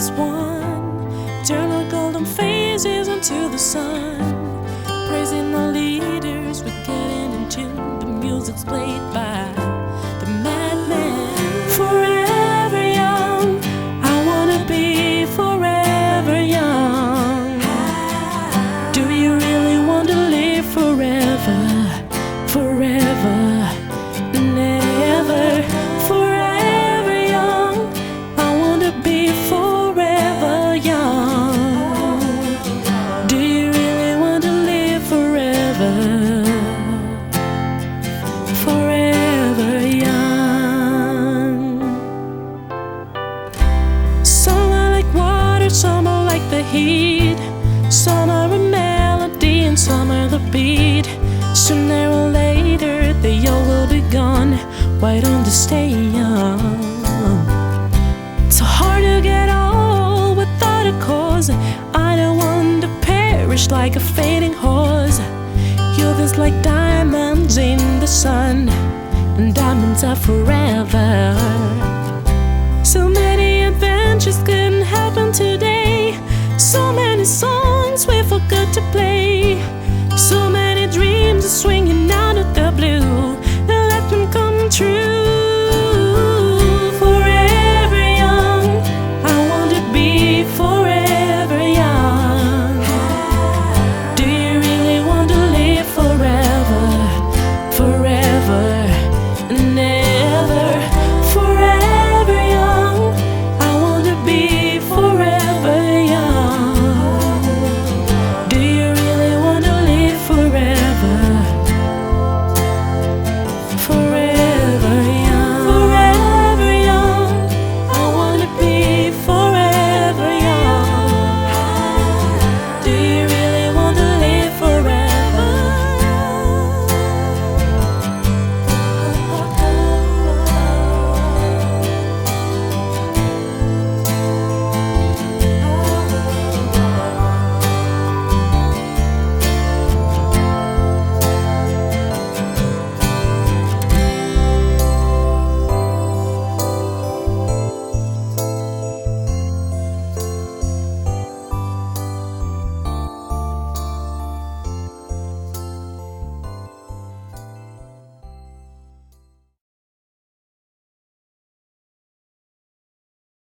Is won? Turn our golden faces into the sun. Praising our leaders, we're getting into the music's played some are like the heat. Some are a melody and some are the beat. Sooner or later, they all will be gone. Why don't they stay young? It's so hard to get old without a cause. I don't want to perish like a fading horse. Youth is like diamonds in the sun, and diamonds are forever. to play.